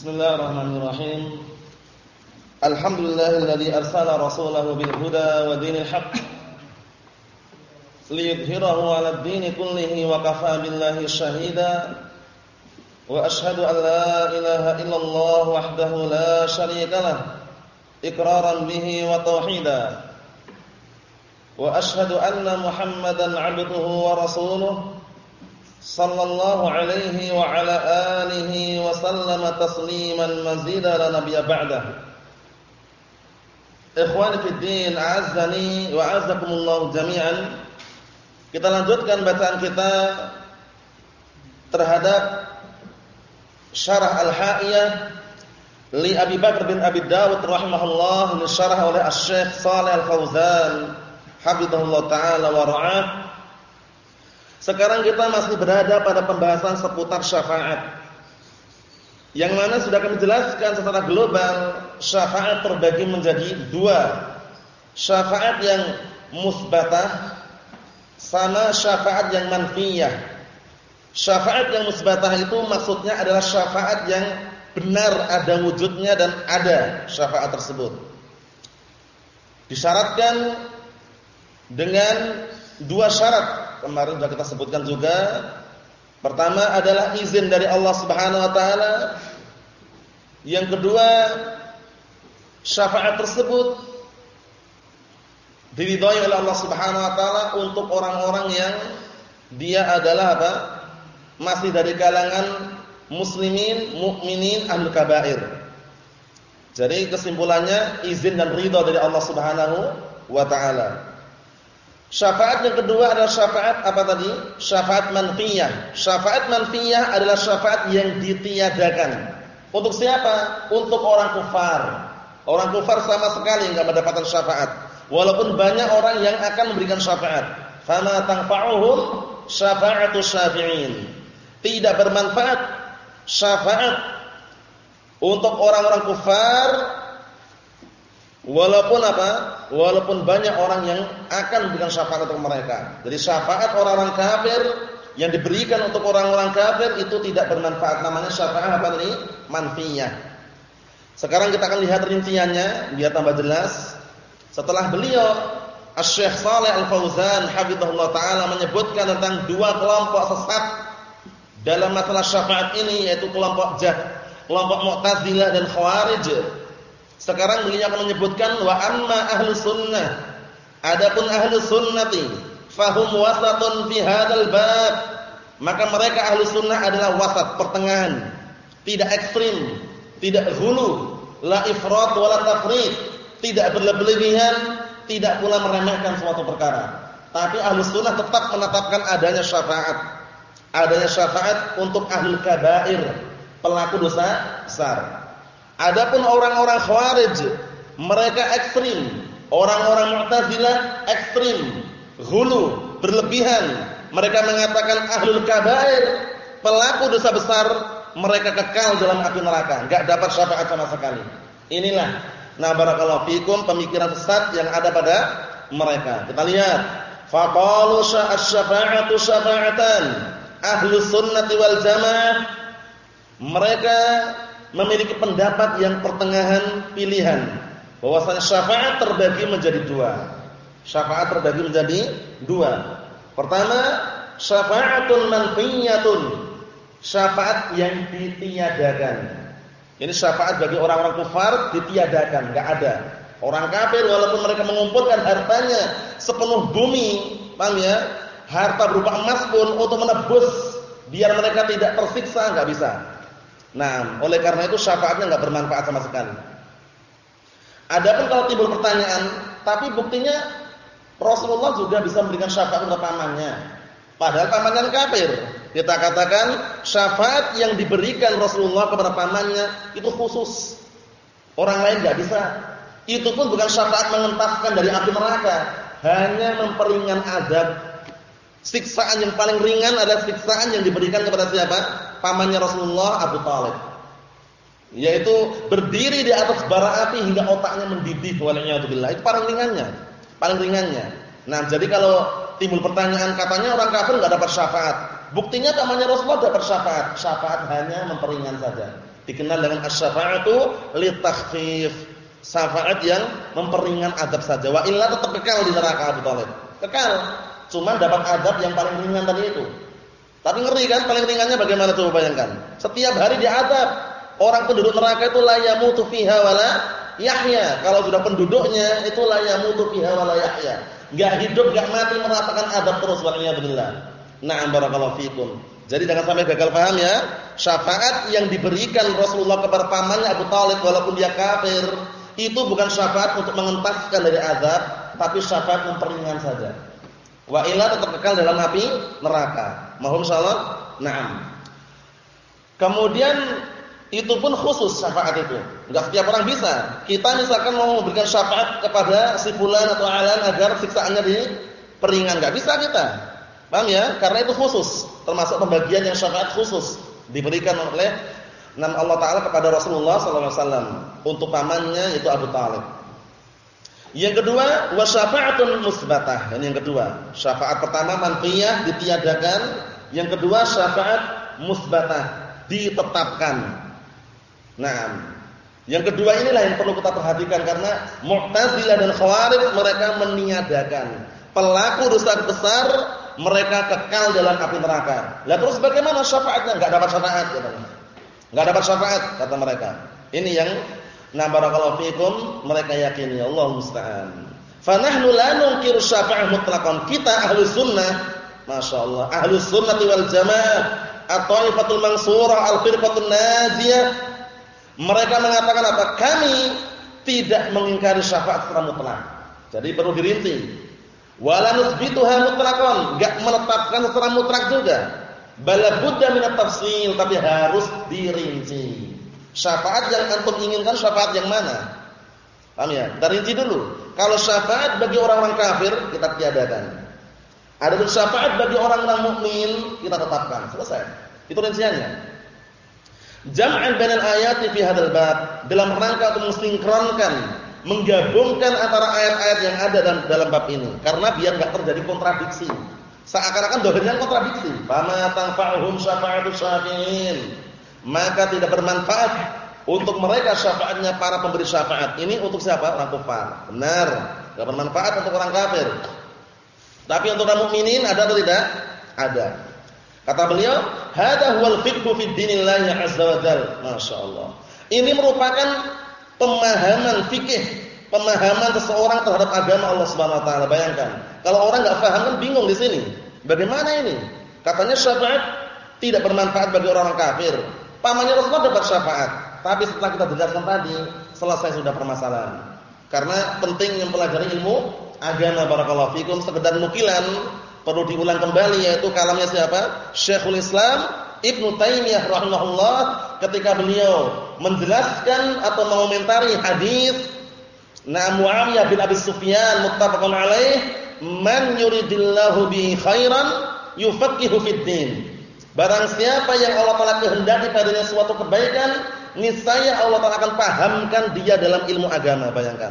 Bismillahirrahmanirrahim. Alhamdulillahilladzi arsala rasulahu bil huda wa dinil haqq liyudhhirahu 'alad dini kullihi wa kafaa billahi shahida. Wa ashhadu an la ilaha illallah wahdahu la syarika lah iqraran bihi wa tauhida. Wa ashhadu anna Muhammadan 'abduhu wa rasuluhu sallallahu alaihi wa ala alihi wa sallama tasliman mazida la nabiyya ba'dah. Ikhwani fi din, a'azzani wa a'azzakumullah jami'an. Kita lanjutkan bacaan kita terhadap syarah Al-Ha'iyah li Abi Bakar bin Abi Dawud rahimahullah ini syarah oleh Asy-Syaikh Shalih Al-Fauzan hafizahullah taala wa ra'ah sekarang kita masih berada pada pembahasan seputar syafaat. Yang mana sudah kami jelaskan secara global, syafaat terbagi menjadi dua. Syafaat yang musbatah sama syafaat yang manfiyah. Syafaat yang musbatah itu maksudnya adalah syafaat yang benar ada wujudnya dan ada syafaat tersebut. Disyaratkan dengan dua syarat kemarin sudah kita sebutkan juga. Pertama adalah izin dari Allah Subhanahu wa taala. Yang kedua, syafaat tersebut diridhai oleh Allah Subhanahu wa taala untuk orang-orang yang dia adalah apa? masih dari kalangan muslimin, mukminin, ahli kabair. Jadi kesimpulannya izin dan ridha dari Allah Subhanahu wa taala. Syafaat yang kedua adalah syafaat apa tadi? Syafaat manfiyah. Syafaat manfiyah adalah syafaat yang ditiadakan. Untuk siapa? Untuk orang kufar. Orang kufar sama sekali enggak mendapatkan syafaat. Walaupun banyak orang yang akan memberikan syafaat. Fama tanfa'uhum syafa'atu syafi'in. Tidak bermanfaat syafaat untuk orang-orang kufar Walaupun apa? Walaupun banyak orang yang akan memberikan syafaat untuk mereka. Jadi syafaat orang-orang kafir yang diberikan untuk orang-orang kafir itu tidak bermanfaat. Namanya syafaat apa ini? Manfiyah. Sekarang kita akan lihat rinciannya biar tambah jelas. Setelah beliau Asy-Syaikh Shalih Al-Fauzan hafizahullah taala menyebutkan tentang dua kelompok sesat dalam masalah syafaat ini yaitu kelompok Jah, kelompok Mu'tazilah dan Khawarij sekarang beliau akan menyebutkan wa amma ahlu sunnah. Adapun ahlu sunnati fahum wasatun fi hadzal bab. Maka mereka ahlu sunnah adalah wasat, pertengahan. Tidak ekstrim, tidak hulu, la ifrat wala tafrid, tidak berlebihan, tidak pula meremehkan suatu perkara. Tapi ahlu sunnah tetap menetapkan adanya syafaat. Adanya syafaat untuk ahli kabair, pelaku dosa besar. Adapun orang-orang Khawarij, mereka ekstrim. Orang-orang Mu'tazilah ekstrim, hulu, berlebihan. Mereka mengatakan ahlul kabair, pelaku dosa besar, mereka kekal dalam api neraka, enggak dapat syafaat sama sekali. Inilah nah barakallahu fikum pemikiran sesat yang ada pada mereka. Kita lihat, faqalu syafa'atu syafa'atan. Ahlus sunnati wal jamaah mereka memiliki pendapat yang pertengahan pilihan bahwasanya syafaat terbagi menjadi dua. Syafaat terbagi menjadi dua. Pertama, syafaatun manfiyatun. Syafaat yang ditiadakan. Ini syafaat bagi orang-orang kufar ditiadakan, enggak ada. Orang kafir walaupun mereka mengumpulkan hartanya sepenuh bumi, paham ya? Harta berupa emas pun untuk menebus biar mereka tidak tersiksa enggak bisa. Nah, oleh karena itu syafaatnya nggak bermanfaat sama sekali. Adapun kalau timbul pertanyaan, tapi buktinya Rasulullah juga bisa memberikan syafaat kepada pamannya. Padahal pamannya kafir. Kita katakan syafaat yang diberikan Rasulullah kepada pamannya itu khusus. Orang lain nggak bisa. Itu pun bukan syafaat mengentaskan dari api neraka, hanya memperingan adab Siksaan yang paling ringan adalah siksaan yang diberikan kepada siapa? Pamannya Rasulullah Abu Talib. Yaitu berdiri di atas bara api hingga otaknya mendidih waliyadzubillah. Itu paling ringannya. Paling ringannya. Nah, jadi kalau timbul pertanyaan katanya orang kafir enggak dapat syafaat. Buktinya pamannya Rasulullah dapat syafaat. Syafaat hanya memperingan saja. Dikenal dengan as-syafa'atu litakhfif. Syafaat yang memperingan adab saja. Wa illa tetap kekal di neraka Abu Thalib. Kekal. Cuma dapat adab yang paling ringan tadi itu. Tapi ngeri kan paling ringannya bagaimana coba bayangkan. Setiap hari diadab. Orang penduduk neraka itu la yamutu fiha wala yahya. Kalau sudah penduduknya itu la yamutu fiha wala yahya. Enggak hidup, enggak mati merasakan adab terus waliyadzubillah. Na'am barakallahu fikum. Jadi jangan sampai gagal paham ya. Syafaat yang diberikan Rasulullah kepada pamannya Abu Talib walaupun dia kafir, itu bukan syafaat untuk mengentaskan dari azab, tapi syafaat memperingan saja. Wa illa tetap kekal dalam api neraka. Mohon insyaallah. Naam. Kemudian itu pun khusus syafaat itu. Enggak setiap orang bisa. Kita misalkan mau memberikan syafaat kepada si fulan atau alan agar siksaannya diperingan, enggak bisa kita. Paham ya? Karena itu khusus, termasuk pembagian yang syafaat khusus diberikan oleh nama Allah taala kepada Rasulullah sallallahu alaihi wasallam untuk pamannya yaitu Abu Talib. Yang kedua, wa syafa'atun musbatah. Ini yang kedua. Syafaat pertama manfiyah ditiadakan, yang kedua syafaat musbatah ditetapkan. Nah, yang kedua inilah yang perlu kita perhatikan karena Mu'tazilah dan Khawarij mereka meniadakan pelaku dosa besar mereka kekal dalam api neraka. Lah terus bagaimana syafaatnya? Enggak dapat syafaat katanya. Enggak dapat syafaat kata mereka. Ini yang na barakallahu fikum mereka yakini Allah musta'an. Fa nahnu la nunkiru syafa'ah mutlaqan. Kita ahli sunnah, masyaallah, ahli sunnati wal jamaah, at-taifatul mansurah, al-firqatul najiyah mereka mengatakan apa? Kami tidak mengingkari syafaat secara mutlak. Jadi perlu dirinci. Wala nusbituha mutlaqan, enggak menetapkan secara mutlak juga. Bala budda min tafsil, tapi harus dirinci. Syafaat yang antum inginkan syafaat yang mana? Paham ya? Kita rinci dulu. Kalau syafaat bagi orang-orang kafir kita tiadakan. Ada syafaat bagi orang-orang mukmin kita tetapkan. Selesai. Itu rinciannya. Jam'an bainal ayati fi hadzal bab dalam rangka untuk mensinkronkan, menggabungkan antara ayat-ayat yang ada dalam dalam bab ini karena biar enggak terjadi kontradiksi. Seakan-akan dohirnya kontradiksi. Fama tanfa'uhum syafa'atu syafi'in. Maka tidak bermanfaat untuk mereka syafaatnya para pemberi syafaat. Ini untuk siapa? Orang kafir. Benar. Enggak bermanfaat untuk orang kafir. Tapi untuk orang mukminin ada atau tidak? Ada. Kata beliau, "Hada huwal fiqhu fid dinillah azza wa jalla." Masyaallah. Ini merupakan pemahaman fikih, pemahaman seseorang terhadap agama Allah Subhanahu wa taala. Bayangkan, kalau orang enggak paham kan bingung di sini. Bagaimana ini? Katanya syafaat tidak bermanfaat bagi -orang kafir. Pamannya Rasulullah dapat syafaat, tapi setelah kita jelaskan tadi, selesai sudah permasalahan. Karena penting yang pelajari ilmu agama barakallahu fikum sekedar nukilan perlu diulang kembali yaitu kalamnya siapa? Syekhul Islam Ibnu Taimiyah rahimahullah ketika beliau menjelaskan atau mengomentari hadis Na Muawiyah bin Abi Sufyan muttafaqun alaih man yuridillahu bi khairan yufaqihu fid din. Barang siapa yang Allah Taala kehendaki padanya suatu kebaikan, niscaya Allah Taala akan pahamkan dia dalam ilmu agama, bayangkan.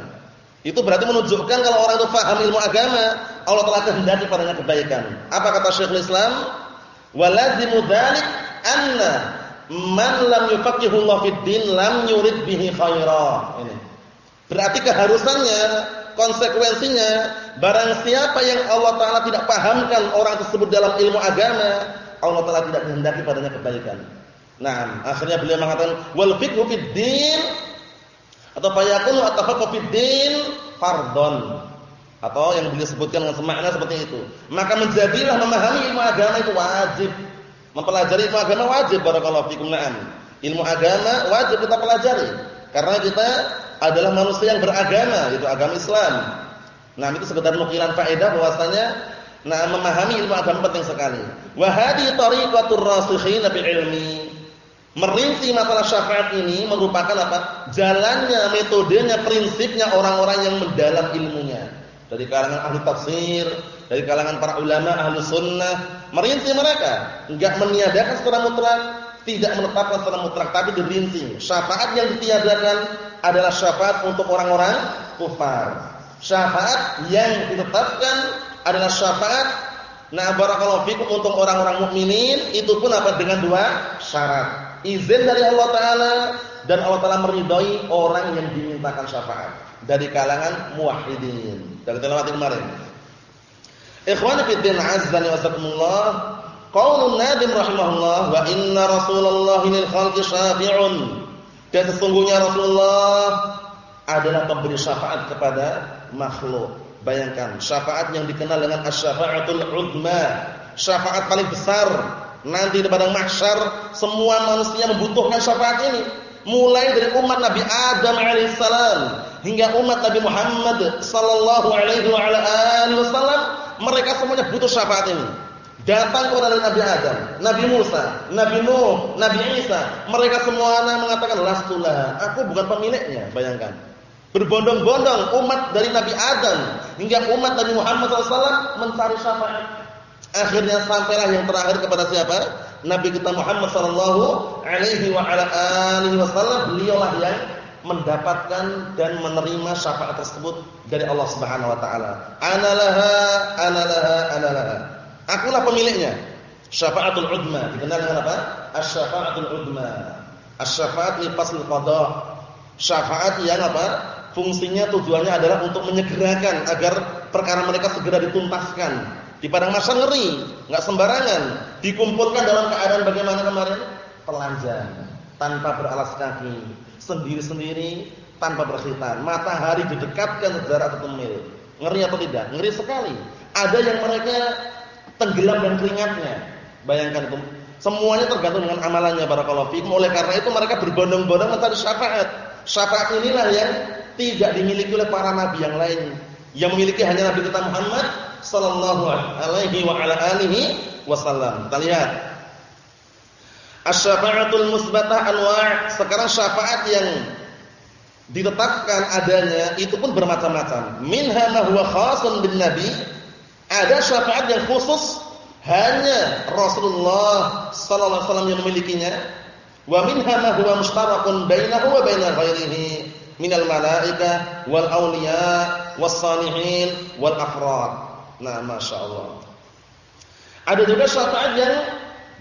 Itu berarti menunjukkan kalau orang itu paham ilmu agama, Allah telah kehendaki padanya kebaikan. Apa kata Syekhul Islam? Walazimu dzalik anna man lam Allah fid din lam yurid bihi khaira. Ini. Berarti keharusannya, konsekuensinya, barang siapa yang Allah taala tidak pahamkan orang tersebut dalam ilmu agama, Allah taala tidak kehendaki padanya kebaikan. Nah, akhirnya beliau mengatakan wal fiqhu fid din atau fid din fardhon atau yang beliau sebutkan dengan semakna seperti itu. Maka menjadilah memahami ilmu agama itu wajib. Mempelajari ilmu agama wajib barakallahu fikum na'am. Ilmu agama wajib kita pelajari karena kita adalah manusia yang beragama, itu agama Islam. Nah, itu sekedar nukilan faedah bahwasanya nah memahami ilmu agama penting sekali. Wa hadi tariqatur rasikhin bil ilmi. Merinci masalah syafaat ini merupakan apa? Jalannya, metodenya, prinsipnya orang-orang yang mendalam ilmunya. Dari kalangan ahli tafsir, dari kalangan para ulama ahli sunnah, merinci mereka, enggak meniadakan secara mutlak, tidak menetapkan secara mutlak, tapi dirinci. Syafaat yang ditiadakan adalah syafaat untuk orang-orang kufar. Syafaat yang ditetapkan adalah syafaat Nah, barakallahu fikum untuk orang-orang mukminin itu pun apa dengan dua syarat. Izin dari Allah taala dan Allah taala meridhai orang yang dimintakan syafaat dari kalangan muwahhidin. Dari lewati kemarin. Ikhwani fi din azza wa jazakumullah, qaulun nadim rahimahullah wa inna rasulullah lil khalqi syafi'un. Dan sesungguhnya Rasulullah adalah pemberi syafaat kepada makhluk. Bayangkan, syafaat yang dikenal dengan asy-syafa'atul 'udma, syafaat paling besar. Nanti di padang mahsyar semua manusia membutuhkan syafaat ini. Mulai dari umat Nabi Adam alaihissalam hingga umat Nabi Muhammad sallallahu alaihi wasallam, mereka semuanya butuh syafaat ini. Datang kepada Nabi Adam, Nabi Musa, Nabi Nuh, Nabi Isa, mereka semuanya mengatakan lastulah, aku bukan pemiliknya, bayangkan. Berbondong-bondong umat dari Nabi Adam hingga umat Nabi Muhammad SAW mencari syafaat. Akhirnya sampailah yang terakhir kepada siapa? Nabi kita Muhammad sallallahu alaihi wa ala alihi wasallam beliaulah yang mendapatkan dan menerima syafaat tersebut dari Allah Subhanahu wa taala. Analaha analaha analaha. Akulah pemiliknya. Syafaatul udma dikenal dengan apa? Asy-syafaatul udma. Asy-syafaat li fasl. Syafaat yang apa? Fungsinya tujuannya adalah untuk menyegerakan agar perkara mereka segera dituntaskan. Di padang masa ngeri, nggak sembarangan, dikumpulkan dalam keadaan bagaimana kemarin? Telanjang, tanpa beralas kaki, sendiri-sendiri, tanpa berkhitan. Matahari didekatkan sejarak satu mil. Ngeri atau tidak? Ngeri sekali. Ada yang mereka tenggelam dan keringatnya. Bayangkan itu. Semuanya tergantung dengan amalannya barakallahu fikum. Oleh karena itu mereka berbondong-bondong mencari syafaat. Syafaat inilah yang tidak dimiliki oleh para nabi yang lain. Yang memiliki hanya Nabi kita Muhammad sallallahu alaihi wa ala alihi wasallam. Kita lihat. Asy-syafa'atul musbatah anwa'. Sekarang syafaat yang ditetapkan adanya itu pun bermacam-macam. Minha ma huwa khasun bin nabi. Ada syafaat yang khusus hanya Rasulullah sallallahu alaihi wasallam yang memilikinya. Wa minha ma huwa mushtarakun bainahu wa bain ghairihi minal malaika wal auliya was salihin wal afrad. Nah, Masya Allah. Ada juga syafaat yang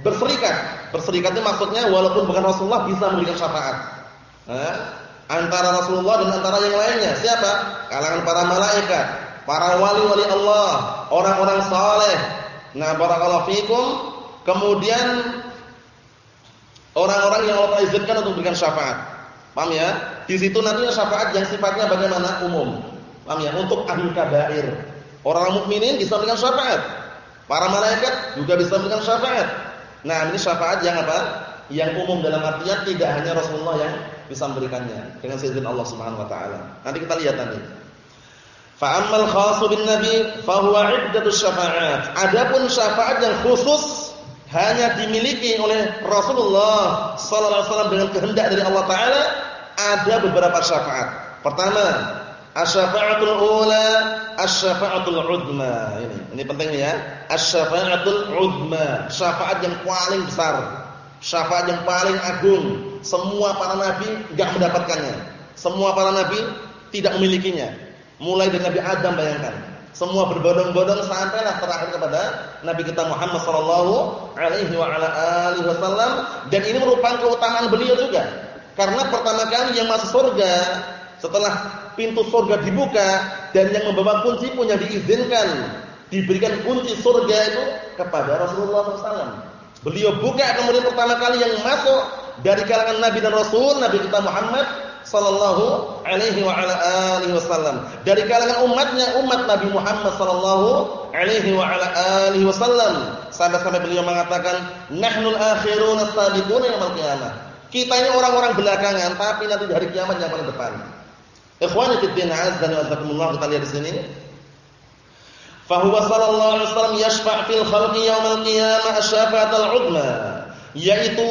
berserikat. Berserikat itu maksudnya walaupun bukan Rasulullah bisa memberikan syafaat. Nah, antara Rasulullah dan antara yang lainnya. Siapa? Kalangan para malaikat, para wali-wali Allah, orang-orang saleh. Nah, barakallahu fikum. Kemudian orang-orang yang Allah izinkan untuk memberikan syafaat. Paham ya? Di situ nantinya syafaat yang sifatnya bagaimana umum. Paham ya? Untuk ahli kabair. Orang mukminin bisa memberikan syafaat. Para malaikat juga bisa memberikan syafaat. Nah, ini syafaat yang apa? Yang umum dalam artian tidak hanya Rasulullah yang bisa memberikannya dengan seizin Allah Subhanahu wa taala. Nanti kita lihat nanti. Fa ammal khassu bin nabi fa huwa iddatus syafaat. Adapun syafaat yang khusus hanya dimiliki oleh Rasulullah sallallahu alaihi wasallam dengan kehendak dari Allah taala ada beberapa syafaat. Pertama, asy-syafa'atul ula, asy-syafa'atul udma. Ini, ini penting ya. Asy-syafa'atul udma, syafaat yang paling besar, syafaat yang paling agung. Semua para nabi enggak mendapatkannya. Semua para nabi tidak memilikinya. Mulai dari Nabi Adam bayangkan. Semua berbondong-bondong sampailah terakhir kepada Nabi kita Muhammad sallallahu alaihi wa ala alihi wasallam dan ini merupakan keutamaan beliau juga karena pertama kali yang masuk surga setelah pintu surga dibuka dan yang membawa kunci pun yang diizinkan diberikan kunci surga itu kepada Rasulullah SAW. Beliau buka kemudian pertama kali yang masuk dari kalangan Nabi dan Rasul Nabi kita Muhammad sallallahu alaihi wasallam. Dari kalangan umatnya umat Nabi Muhammad sallallahu alaihi wasallam. Sampai-sampai beliau mengatakan, "Nahnul akhirun as-sabiqun yaumil qiyamah." Kita ini orang-orang belakangan, tapi nanti di hari kiamat yang paling depan. Ikhwani fi din azza wa jazakumullah kita lihat di sini. Fa huwa sallallahu alaihi wasallam yashfa' fil khalqi yaumil qiyamah asy-syafa'atul 'udma. Yaitu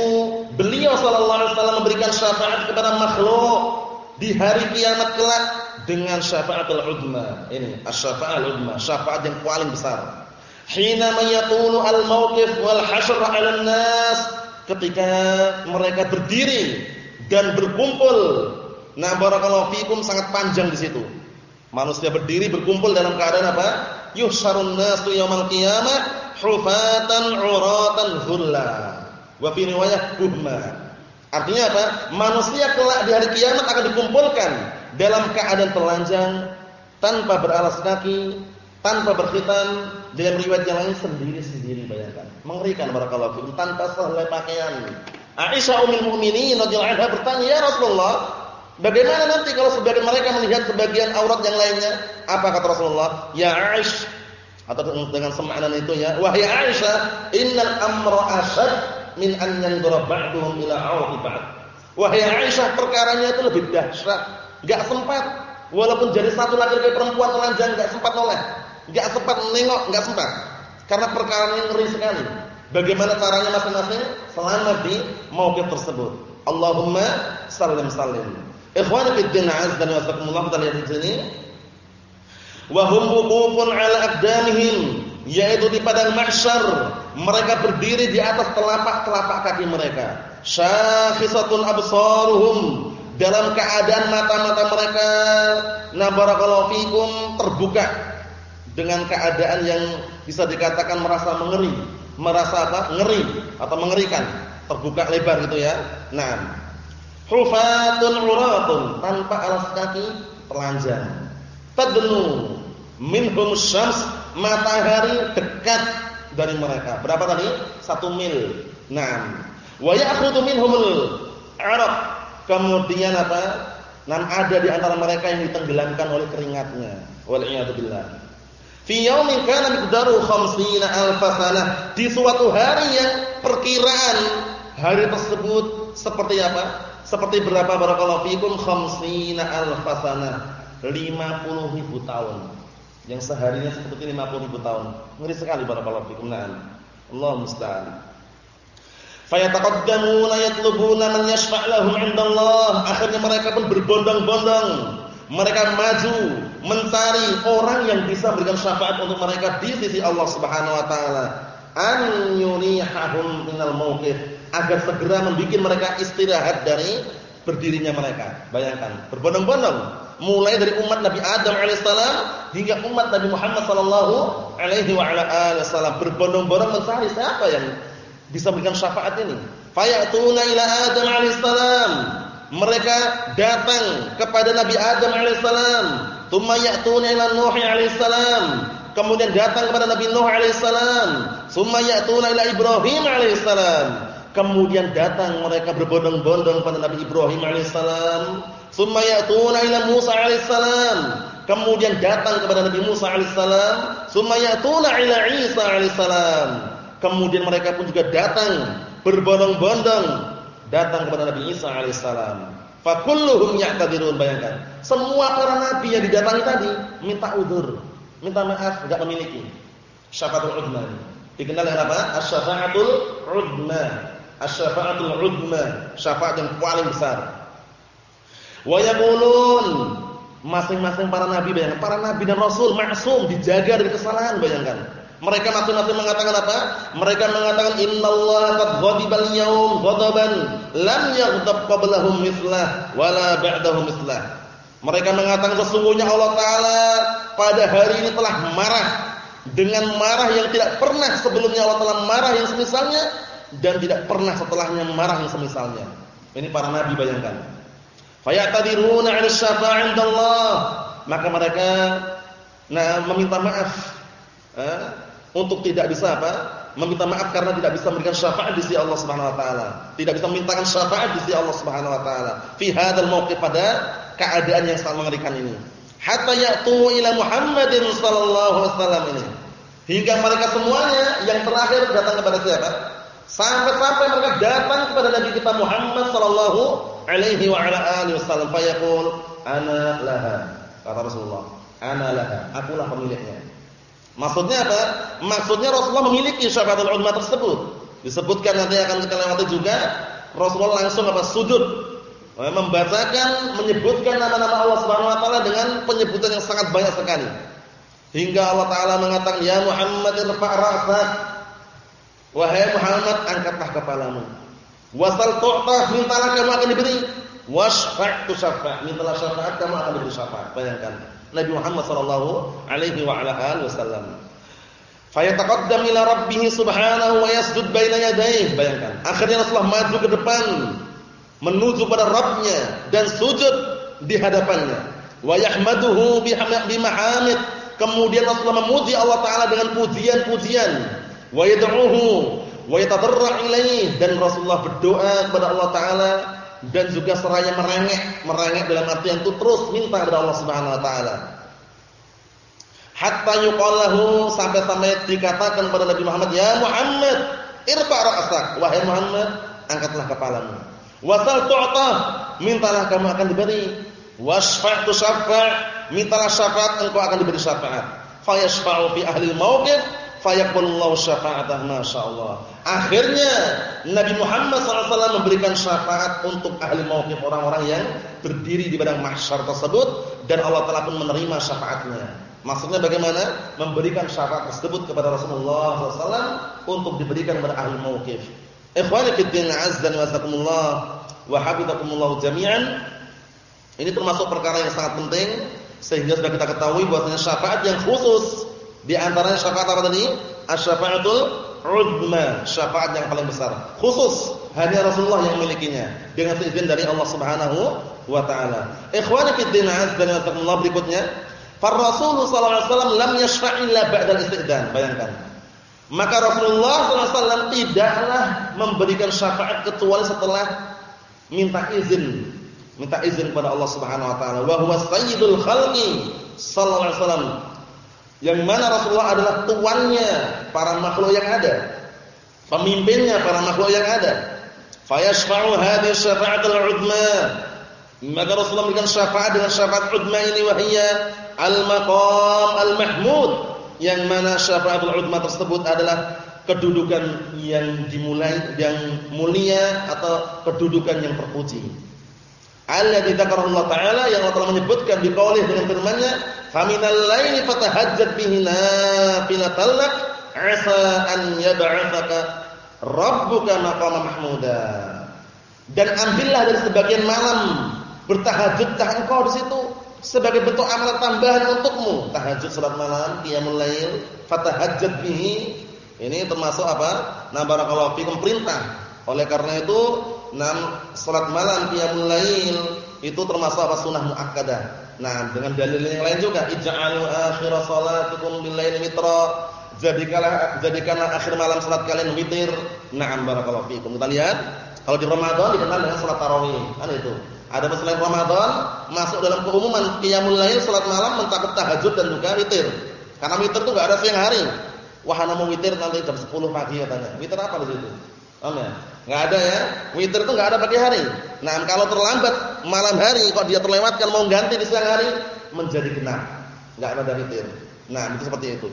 beliau sallallahu alaihi wasallam memberikan syafaat kepada makhluk di hari kiamat kelak dengan syafaatul 'udma. Ini asy-syafa'atul 'udma, syafaat yang paling besar. Hina mayatulu al-mauqif wal hashr 'ala nas ketika mereka berdiri dan berkumpul. Nah, barakallahu fikum sangat panjang di situ. Manusia berdiri berkumpul dalam keadaan apa? Yuhsyarun nasu yaumal qiyamah hufatan uratan hulla. Wa fi riwayah buhma. Artinya apa? Manusia kelak di hari kiamat akan dikumpulkan dalam keadaan telanjang, tanpa beralas kaki, tanpa berkhitan, dengan riwayat yang lain sendiri-sendiri bayangkan. Mengerikan barakallahu fikum tanpa sehelai pakaian. Aisyah ummul mukminin radhiyallahu anha bertanya, "Ya Rasulullah, bagaimana nanti kalau sebagian mereka melihat sebagian aurat yang lainnya?" Apa kata Rasulullah? "Ya Aisyah atau dengan semakna itu ya, wahai Aisyah, innal amra ashad min an yanzura ba'duhum ila awrati ba'd." Wahai Aisyah, perkaranya itu lebih dahsyat. Enggak sempat walaupun jadi satu laki-laki perempuan telanjang enggak sempat noleh, enggak sempat nengok, enggak sempat. Karena perkara ini ngeri sekali. Bagaimana caranya masing-masing selamat di mauqif tersebut. Allahumma sallim sallim. Ikhwani fi din azza wa jalla kita lihat di sini. Wa hum wuqufun ala aqdamihim yaitu di padang mahsyar mereka berdiri di atas telapak-telapak kaki mereka. Syakhisatun absaruhum dalam keadaan mata-mata mereka na barakallahu fikum terbuka dengan keadaan yang bisa dikatakan merasa mengeri merasa apa? ngeri atau mengerikan, terbuka lebar gitu ya. Nah, hufatun uratun tanpa alas kaki, telanjang. Tadnu minhum syams, matahari dekat dari mereka. Berapa tadi? Satu mil. Nah, wa ya'khudhu minhumul arab. Kemudian apa? Nan ada di antara mereka yang ditenggelamkan oleh keringatnya. Wal iyad billah. Fi yaumin kana miqdaru 50 alf sanah. Di suatu hari yang perkiraan hari tersebut seperti apa? Seperti berapa barakallahu fikum 50 alf sanah. 50 ribu tahun. Yang seharinya seperti 50 ribu tahun. Ngeri sekali barakallahu fikum. Nah, Allah musta'an. Fayataqaddamuna yatlubuna man yashfa' lahum 'inda Allah. Akhirnya mereka pun berbondong-bondong mereka maju mencari orang yang bisa memberikan syafaat untuk mereka di sisi Allah Subhanahu wa taala. An yunihahum minal mauqif agar segera membuat mereka istirahat dari berdirinya mereka. Bayangkan, berbondong-bondong mulai dari umat Nabi Adam alaihissalam hingga umat Nabi Muhammad sallallahu alaihi wa ala wasallam berbondong-bondong mencari siapa yang bisa memberikan syafaat ini. Fayatuna ila Adam alaihissalam mereka datang kepada Nabi Adam alaihissalam, tsumma ya'tuna ila Nuh alaihissalam, kemudian datang kepada Nabi Nuh alaihissalam, tsumma ya'tuna ila Ibrahim alaihissalam, kemudian datang mereka berbondong-bondong kepada Nabi Ibrahim alaihissalam, tsumma ya'tuna ila Musa alaihissalam, kemudian datang kepada Nabi Musa alaihissalam, tsumma ya'tuna ila Isa alaihissalam, kemudian mereka pun juga datang berbondong-bondong. Datang kepada Nabi Isa alaihissalam. Fakulluhum ya'tadirun bayangkan. Semua para nabi yang didatangi tadi minta udur, minta maaf enggak memiliki syafaatul udma. Dikenal dengan apa? Asy-syafaatul udma. Asy-syafaatul udma, syafaat yang paling besar. Wa yaqulun masing-masing para nabi bayangkan, para nabi dan rasul maksum dijaga dari kesalahan bayangkan. Mereka masing-masing mengatakan apa? Mereka mengatakan innallaha qad ghadibal yaum ghadaban lam yaghdab qablahum mislah wala ba'dahum mislah. Mereka mengatakan sesungguhnya Allah taala pada hari ini telah marah dengan marah yang tidak pernah sebelumnya Allah telah marah yang semisalnya dan tidak pernah setelahnya marah yang semisalnya. Ini para nabi bayangkan. Fayatadiruna 'ala syafa'in Allah. Maka mereka nah meminta maaf. Eh? Untuk tidak bisa apa? Meminta maaf karena tidak bisa memberikan syafaat di sisi Allah Subhanahu wa taala. Tidak bisa memintakan syafaat di sisi Allah Subhanahu wa taala. Fi hadzal mauqif pada keadaan yang sangat mengerikan ini. Hatta ya'tu ila Muhammadin sallallahu alaihi wasallam ini. Hingga mereka semuanya yang terakhir datang kepada siapa? Sampai-sampai mereka datang kepada Nabi kita Muhammad sallallahu alaihi wa ala alihi wasallam fayaqul ana laha. Kata Rasulullah, ana laha, akulah pemiliknya. Maksudnya apa? Maksudnya Rasulullah memiliki syafaatul uzma tersebut. Disebutkan nanti akan kita lewati juga Rasulullah langsung apa? Sujud. Membacakan, menyebutkan nama-nama Allah Subhanahu wa taala dengan penyebutan yang sangat banyak sekali. Hingga Allah taala mengatakan, "Ya Muhammad, irfa' ra'sak." Wahai Muhammad, angkatlah kepalamu. Wasal tu'ta, mintalah kamu akan diberi. Wasfa' tusaffa', mintalah syafaat kamu akan diberi syafaat. Bayangkan. Nabi Muhammad sallallahu alaihi wa ala alihi wasallam. Fayataqaddam ila rabbih subhanahu wa yasjud baina yadayhi. Bayangkan, akhirnya Rasulullah maju ke depan menuju pada Rabbnya dan sujud di hadapannya. Wa yahmaduhu bimahamid. Kemudian Rasulullah memuji Allah taala dengan pujian-pujian. Wa yad'uhu wa yatadarra' ilaihi dan Rasulullah berdoa kepada Allah taala dan juga seraya merengek, merengek dalam artian itu terus minta kepada Allah Subhanahu wa taala. Hatta yuqallahu sampai-sampai dikatakan kepada Nabi Muhammad, "Ya Muhammad, irfa' ra'sak." Wahai Muhammad, angkatlah kepalamu. Wasal tu'ta, mintalah kamu akan diberi. Wasfa' tu syafa', mintalah syafaat engkau akan diberi syafaat. Fayashfa'u fi ahli mauqif fayaqbalullahu syafa'atah masyaallah. Akhirnya Nabi Muhammad SAW memberikan syafaat untuk ahli mauqif orang-orang yang berdiri di padang mahsyar tersebut dan Allah Taala pun menerima syafaatnya. Maksudnya bagaimana? Memberikan syafaat tersebut kepada Rasulullah SAW untuk diberikan kepada ahli mauqif. Ikhwani din azza wa jazakumullah wa habibakumullah jami'an. Ini termasuk perkara yang sangat penting sehingga sudah kita ketahui bahwasanya syafaat yang khusus di antaranya syafaat apa tadi? Asy-syafaatul udma, syafaat yang paling besar. Khusus hanya Rasulullah yang memilikinya dengan izin dari Allah Subhanahu wa taala. Ikhwani fid din azza wa berikutnya, far Rasul sallallahu alaihi wasallam lam yashfa' illa ba'da al-istidzan. Bayangkan. Maka Rasulullah SAW tidaklah memberikan syafaat kecuali setelah minta izin, minta izin kepada Allah Subhanahu wa taala. Wa huwa sayyidul khalqi sallallahu alaihi wasallam yang mana Rasulullah adalah tuannya para makhluk yang ada. Pemimpinnya para makhluk yang ada. Fayashfa'u hadhihi syafa'atul 'udma. Maka Rasulullah memberikan syafaat dengan syafaat udma ini wahiyya al-maqam al-mahmud. Yang mana syafaatul udma tersebut adalah kedudukan yang dimulai yang mulia atau kedudukan yang terpuji. Alladzi dzakarahu Allah taala yang Allah telah menyebutkan di qaulih dengan firman-Nya Faminal laili fatahajjat bihi nafilatan lak asa an yab'atsaka rabbuka maqama mahmuda. Dan ambillah dari sebagian malam bertahajudlah engkau di situ sebagai bentuk amalan tambahan untukmu. Tahajud salat malam, qiyamul lail, fatahajjat bihi. Ini termasuk apa? Nah barakallahu fikum perintah. Oleh karena itu, enam salat malam qiyamul lail itu termasuk apa sunnah muakkadah. Nah, dengan dalil yang lain juga ij'alu akhir salatikum bil-laili witra. Jadikanlah jadikanlah akhir malam salat kalian witir. Na'am barakallahu fiikum. Kita lihat kalau di Ramadan dikenal dengan salat tarawih. Kan itu. Ada selain Ramadan masuk dalam keumuman qiyamul lail salat malam mencakup tahajud dan juga witir. Karena witir itu enggak ada siang hari. Wahana mau witir nanti jam 10 pagi katanya. Witir apa di situ? Paham ya? Enggak ada ya. Witir itu enggak ada pagi hari. Nah, kalau terlambat malam hari kok dia terlewatkan mau ganti di siang hari menjadi genap. Enggak ada witir. Nah, itu seperti itu.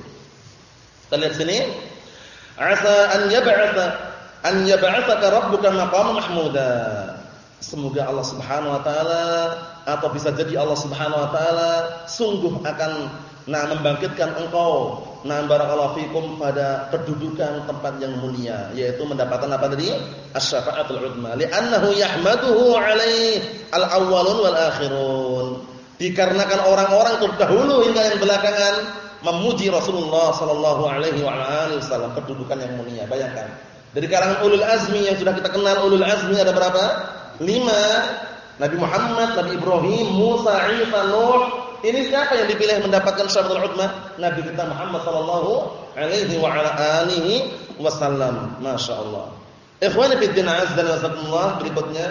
Kita lihat sini. Asa an yab'atha an yab'athaka rabbuka maqama mahmuda. Semoga Allah Subhanahu wa taala atau bisa jadi Allah Subhanahu wa taala sungguh akan nah membangkitkan engkau nah barakallahu fikum pada kedudukan tempat yang mulia yaitu mendapatkan apa tadi? Asy-syafa'atul 'uzma. Li'annahu yahmaduhu 'alaihi al-awwalun wal akhirun dikarenakan orang-orang terdahulu hingga yang belakangan memuji Rasulullah sallallahu alaihi wa alihi wasallam kedudukan yang mulia. Bayangkan. Dari kalangan ulul azmi yang sudah kita kenal ulul azmi ada berapa? lima. Nabi Muhammad, Nabi Ibrahim, Musa, Isa, Nuh ini siapa yang dipilih mendapatkan syafaatul udma? Nabi kita Muhammad sallallahu alaihi wa ala alihi wasallam. Masyaallah. Ikhwani fi din azza wa jalla berikutnya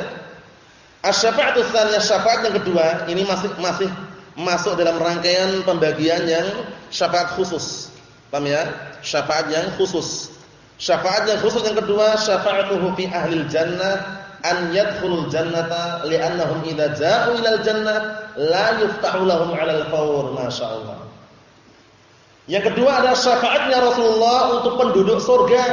asy-syafa'atu tsaniyah syafaat yang kedua ini masih masih masuk dalam rangkaian pembagian yang syafaat khusus. Paham ya? Syafaat yang khusus. Syafaat yang khusus yang kedua syafaatuhu fi ahlil jannah an yadkhulul jannata li'annahum idza ja'u ilal jannah la yuftahu lahum 'alal fawr masyaallah. Yang kedua adalah syafaatnya Rasulullah untuk penduduk surga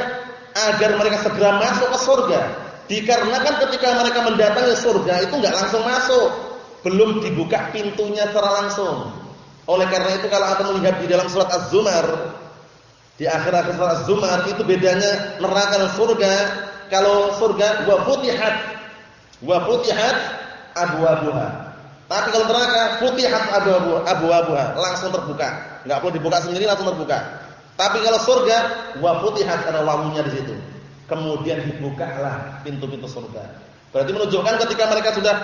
agar mereka segera masuk ke surga. Dikarenakan ketika mereka mendatangi surga itu enggak langsung masuk, belum dibuka pintunya secara langsung. Oleh karena itu kalau Anda melihat di dalam surat Az-Zumar di akhir-akhir surat Az-Zumar itu bedanya neraka dan surga kalau surga wa futihat wa futihat abwabuha. Tapi kalau neraka futihat abwabuha, langsung terbuka. Enggak perlu dibuka sendiri langsung terbuka. Tapi kalau surga, wa futihat ada wawunya di situ. Kemudian dibukalah pintu-pintu surga. Berarti menunjukkan ketika mereka sudah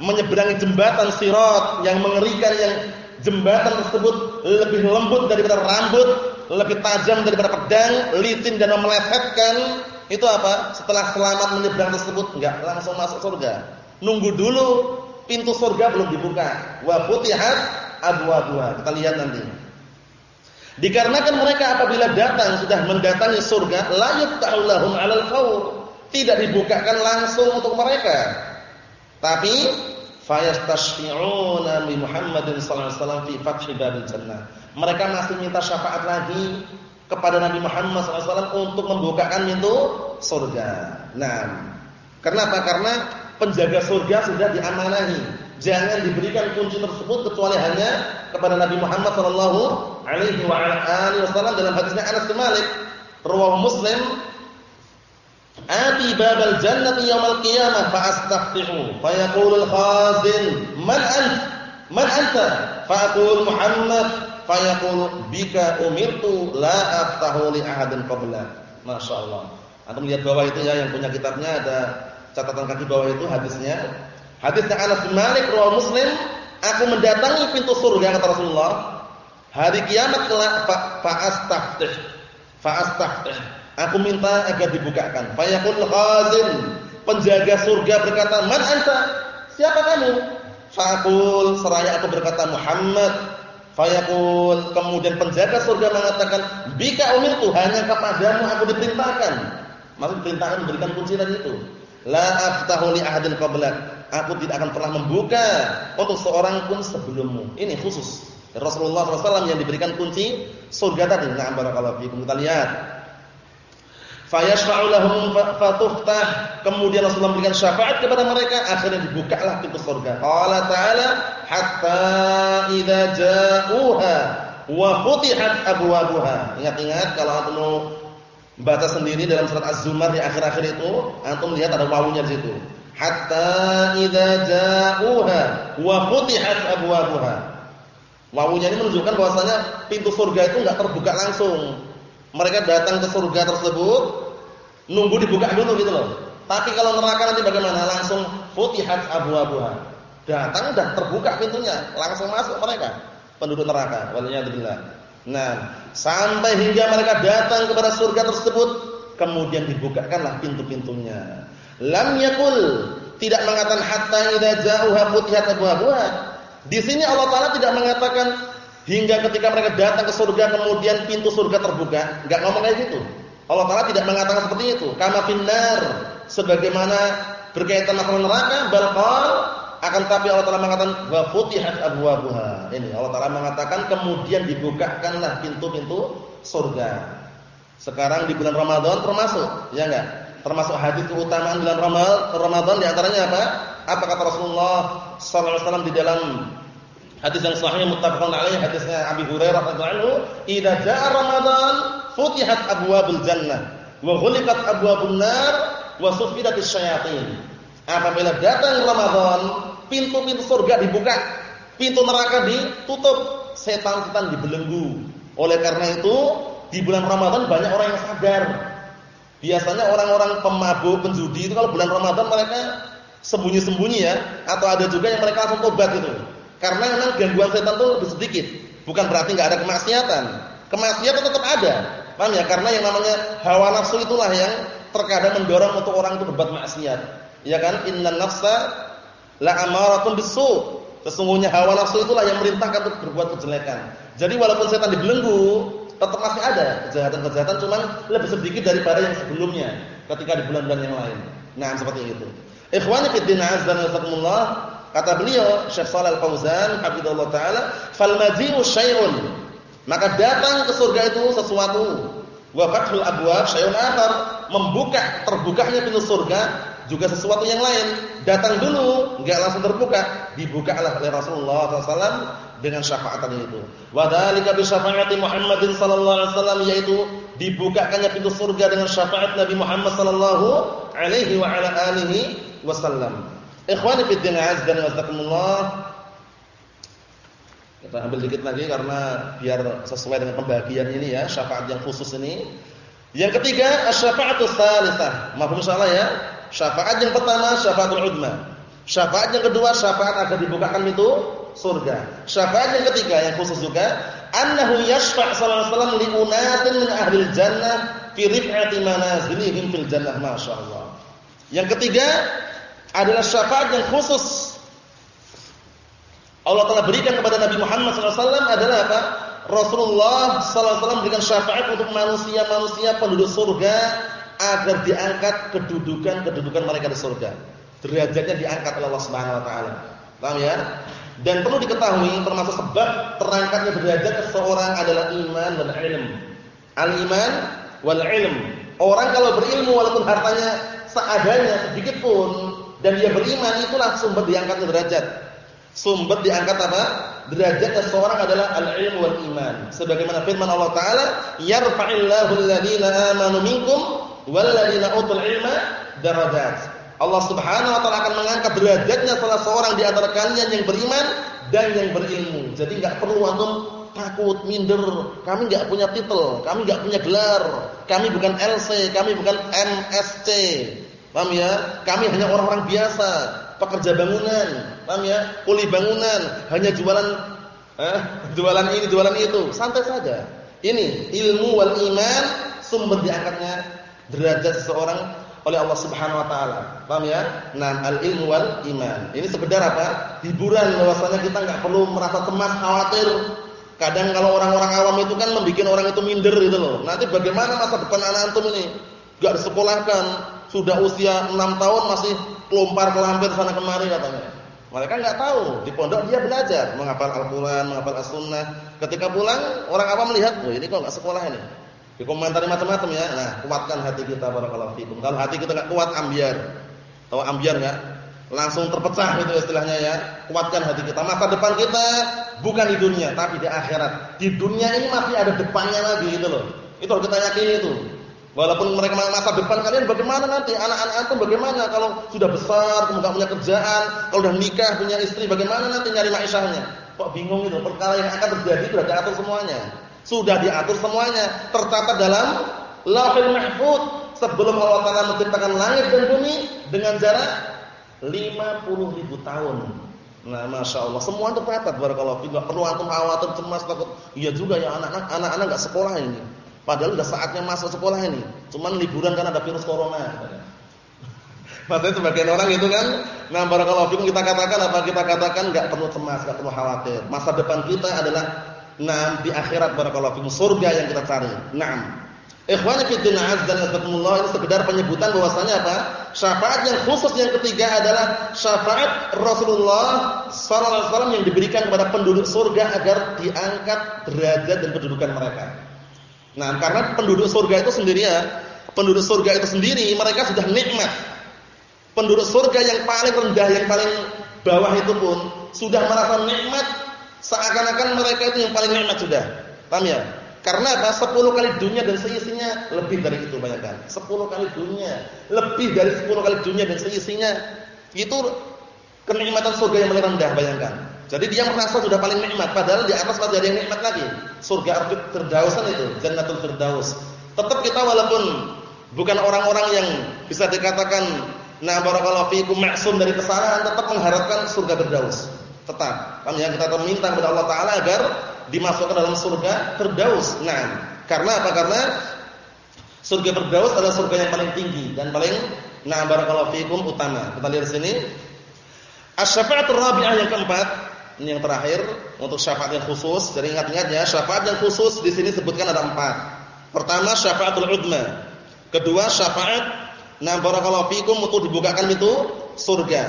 menyeberangi jembatan sirat yang mengerikan yang jembatan tersebut lebih lembut daripada rambut, lebih tajam daripada pedang, licin dan melesetkan, itu apa? Setelah selamat menyeberang tersebut enggak langsung masuk surga. Nunggu dulu pintu surga belum dibuka. Wa futihat abwabuha. Kita lihat nanti. Dikarenakan mereka apabila datang sudah mendatangi surga, la yuftahu 'alal fawr. Tidak dibukakan langsung untuk mereka. Tapi fayastashfi'una bi Muhammadin sallallahu alaihi wasallam fi fathi babil jannah. Mereka masih minta syafaat lagi kepada Nabi Muhammad SAW untuk membukakan pintu surga. Nah, kenapa? Karena penjaga surga sudah diamanahi. Jangan diberikan kunci tersebut kecuali hanya kepada Nabi Muhammad SAW alaihi wa alihi wasallam dalam hadisnya Anas bin Malik rawahu Muslim Ati babal jannati yaumal qiyamah fa astaftihu fa yaqulu al-khazin man ant man anta fa aqul Muhammad fa yaqul bika umirtu la aftahu li ahadin qabla masyaallah antum lihat bawah itu ya yang punya kitabnya ada catatan kaki bawah itu hadisnya hadisnya Anas bin Malik rawahu Muslim aku mendatangi pintu surga kata Rasulullah Hari kiamat kelak fa'astaftih. Fa'astaftih. Aku minta agar dibukakan. Fayaqul khazin, penjaga surga berkata, "Man anta?" Siapa kamu? Fa'aqul, seraya aku berkata, "Muhammad." Fayaqul, kemudian penjaga surga mengatakan, "Bika umirtu, hanya kepadamu aku diperintahkan." Maksud diperintahkan memberikan kunci tadi itu. La aftahu li ahadin qablak. Aku tidak akan pernah membuka untuk seorang pun sebelummu. Ini khusus. Rasulullah SAW yang diberikan kunci surga tadi. Nah, barakallahu. Kita lihat. Fayashfa'u lahum fatuftah. Kemudian Rasulullah memberikan syafaat kepada mereka, akhirnya dibukalah pintu surga. Qala ta'ala hatta idza ja'uha wa futihat abwabuha. Ingat-ingat kalau antum baca sendiri dalam surat Az-Zumar di akhir-akhir itu, antum lihat ada wawunya di situ. Hatta idza ja'uha wa futihat abwabuha. Wawunya ini menunjukkan bahwasanya pintu surga itu enggak terbuka langsung. Mereka datang ke surga tersebut nunggu dibuka dulu gitu loh. Tapi kalau neraka nanti bagaimana? Langsung futihat abwabuha. Datang udah terbuka pintunya, langsung masuk mereka penduduk neraka. Waliyadzubillah. Nah, sampai hingga mereka datang kepada surga tersebut, kemudian dibukakanlah pintu-pintunya. Lam yakul tidak mengatakan hatta idza ja'uha futihat abwabuha di sini Allah Taala tidak mengatakan hingga ketika mereka datang ke surga kemudian pintu surga terbuka, enggak ngomong kayak gitu. Allah Taala tidak mengatakan seperti itu. Kama finnar sebagaimana berkaitan masalah neraka balqal akan tapi Allah Taala mengatakan wa futihat abwabuha. Ini Allah Taala mengatakan kemudian dibukakanlah pintu-pintu surga. Sekarang di bulan Ramadan termasuk, ya enggak? Termasuk hadis keutamaan bulan Ramadan di antaranya apa? Apa kata Rasulullah sallallahu alaihi wasallam di dalam hadis yang sahih muttafaqun alaih hadisnya Abi Hurairah radhiyallahu anhu, "Idza jaa Ramadan futihat abwabul jannah wa ghuliqat abwabun nar wa sufidatis syayatin." Apabila datang Ramadan, pintu-pintu surga dibuka, pintu neraka ditutup, setan-setan dibelenggu. Oleh karena itu, di bulan Ramadan banyak orang yang sadar. Biasanya orang-orang pemabuk, penjudi itu kalau bulan Ramadan mereka sembunyi-sembunyi ya, atau ada juga yang mereka langsung tobat gitu. Karena memang gangguan setan itu lebih sedikit. Bukan berarti nggak ada kemaksiatan. Kemaksiatan tetap ada. Paham ya? Karena yang namanya hawa nafsu itulah yang terkadang mendorong untuk orang itu berbuat maksiat. Ya kan? Innan nafsa la amaratun bisu. Sesungguhnya hawa nafsu itulah yang merintahkan untuk berbuat kejelekan. Jadi walaupun setan dibelenggu, tetap masih ada kejahatan-kejahatan cuman lebih sedikit daripada yang sebelumnya ketika di bulan-bulan yang lain. Nah, seperti itu. Ikhwani fi din azza kata beliau Syekh Shalal Fauzan hafizallahu taala, "Fal maji'u syai'un." Maka datang ke surga itu sesuatu. Wa fathul abwab syai'un akhar, membuka terbukanya pintu surga juga sesuatu yang lain. Datang dulu, enggak langsung terbuka, dibukalah oleh Rasulullah SAW dengan syafaat tadi itu. Wa dzalika bi syafaati Muhammadin sallallahu alaihi wasallam yaitu dibukakannya pintu surga dengan syafaat Nabi Muhammad sallallahu alaihi wa ala alihi wasallam. Ikhwani fi din azza wa jalla. Kita ambil dikit lagi karena biar sesuai dengan pembagian ini ya, syafaat yang khusus ini. Yang ketiga, asy-syafa'atus tsalitsah. Mafhum salah ya? Syafaat yang pertama syafaatul udma. Syafaat yang kedua syafaat agar dibukakan itu surga. Syafaat yang ketiga yang khusus juga annahu yashfa' sallallahu alaihi li unatin min ahlil jannah fi rif'ati manazilihim fil jannah masyaallah. Yang ketiga adalah syafaat yang khusus Allah telah berikan kepada Nabi Muhammad SAW adalah apa? Rasulullah SAW berikan syafaat untuk manusia-manusia penduduk surga agar diangkat kedudukan-kedudukan mereka di surga derajatnya diangkat oleh Allah Subhanahu wa taala. Paham ya? Dan perlu diketahui termasuk sebab terangkatnya derajat seseorang adalah iman dan ilm. Al-iman wal ilm. Orang kalau berilmu walaupun hartanya seadanya sedikit pun dan dia beriman itulah sumber diangkatnya derajat. Sumber diangkat apa? Derajat seseorang adalah al-ilm wal iman. Sebagaimana firman Allah taala, "Yarfa'illahu alladziina aamanu minkum wal ladziina utul ilma darajat." Allah Subhanahu wa taala akan mengangkat derajatnya salah seorang di antara kalian yang beriman dan yang berilmu. Jadi enggak perlu antum takut, minder. Kami enggak punya titel, kami enggak punya gelar, kami bukan LC, kami bukan MSC. Paham ya? Kami hanya orang-orang biasa, pekerja bangunan. Paham ya? Kuli bangunan, hanya jualan eh, jualan ini, jualan itu. Santai saja. Ini ilmu wal iman sumber diangkatnya derajat seseorang oleh Allah Subhanahu wa taala. Paham ya? Nah, al-ilmu wal iman. Ini sekedar apa? Hiburan bahwasanya kita enggak perlu merasa cemas, khawatir. Kadang kalau orang-orang awam itu kan membuat orang itu minder gitu loh. Nanti bagaimana masa depan anak antum ini? Enggak disekolahkan, sudah usia 6 tahun masih kelompar kelampir sana kemari katanya. Mereka enggak tahu, di pondok dia belajar menghafal Al-Qur'an, menghafal As-Sunnah. Ketika pulang, orang awam melihat, "Wah, ini kok enggak sekolah ini?" Dikomentari macam-macam ya. Nah, kuatkan hati kita fikum. Kalau hati kita enggak kuat ambiar. Tahu ambiar enggak? Langsung terpecah itu istilahnya ya. Kuatkan hati kita. Masa depan kita bukan di dunia, tapi di akhirat. Di dunia ini masih ada depannya lagi gitu loh. Itu harus kita yakini itu. Walaupun mereka masa depan kalian bagaimana nanti? Anak-anak itu bagaimana kalau sudah besar, kemudian punya kerjaan, kalau sudah nikah, punya istri, bagaimana nanti nyari maishahnya? Kok bingung itu? Perkara yang akan terjadi sudah diatur semuanya. Sudah diatur semuanya, tercatat dalam Lauhul Mahfuz sebelum Allah Taala menciptakan langit dan bumi dengan jarak 50 ribu tahun. Nah, masya Allah, semua tercatat. Fiik. Enggak perlu antum khawatir cemas takut. Iya juga ya anak-anak, anak-anak enggak sekolah ini. Padahal udah saatnya masuk sekolah ini. Cuman liburan kan ada virus corona. Maksudnya sebagian orang itu kan, nah barakallahu fikum kita katakan apa kita katakan enggak perlu cemas, enggak perlu khawatir. Masa depan kita adalah Nah, di akhirat barakallahu fikum surga yang kita cari. Naam. Ikhwani fi din azza ini sekedar penyebutan bahwasanya apa? Syafaat yang khusus yang ketiga adalah syafaat Rasulullah sallallahu alaihi wasallam yang diberikan kepada penduduk surga agar diangkat derajat dan kedudukan mereka. Nah, karena penduduk surga itu sendiri ya, penduduk surga itu sendiri mereka sudah nikmat. Penduduk surga yang paling rendah, yang paling bawah itu pun sudah merasa nikmat Seakan-akan mereka itu yang paling nikmat sudah. Paham ya? Karena apa? 10 kali dunia dan seisinya lebih dari itu bayangkan. 10 kali dunia, lebih dari 10 kali dunia dan seisinya. Itu kenikmatan surga yang paling rendah bayangkan. Jadi dia merasa sudah paling nikmat padahal di atas masih ada yang nikmat lagi. Surga Firdausan itu, Jannatul Firdaus. Tetap kita walaupun bukan orang-orang yang bisa dikatakan nah barakallahu fiikum maksum dari kesalahan tetap mengharapkan surga Firdaus. Tetap. Paham ya? Kita meminta kepada Allah taala agar dimasukkan dalam surga Firdaus. Nah, karena apa? Karena surga Firdaus adalah surga yang paling tinggi dan paling nah barakallahu fikum utama. Kita lihat sini. Asy-syafa'atur rabi'ah yang keempat, ini yang terakhir untuk syafaat yang khusus. Jadi ingat-ingat ya, syafaat yang khusus di sini sebutkan ada empat. Pertama syafaatul udma. Kedua syafaat nah barakallahu fikum untuk dibukakan itu surga.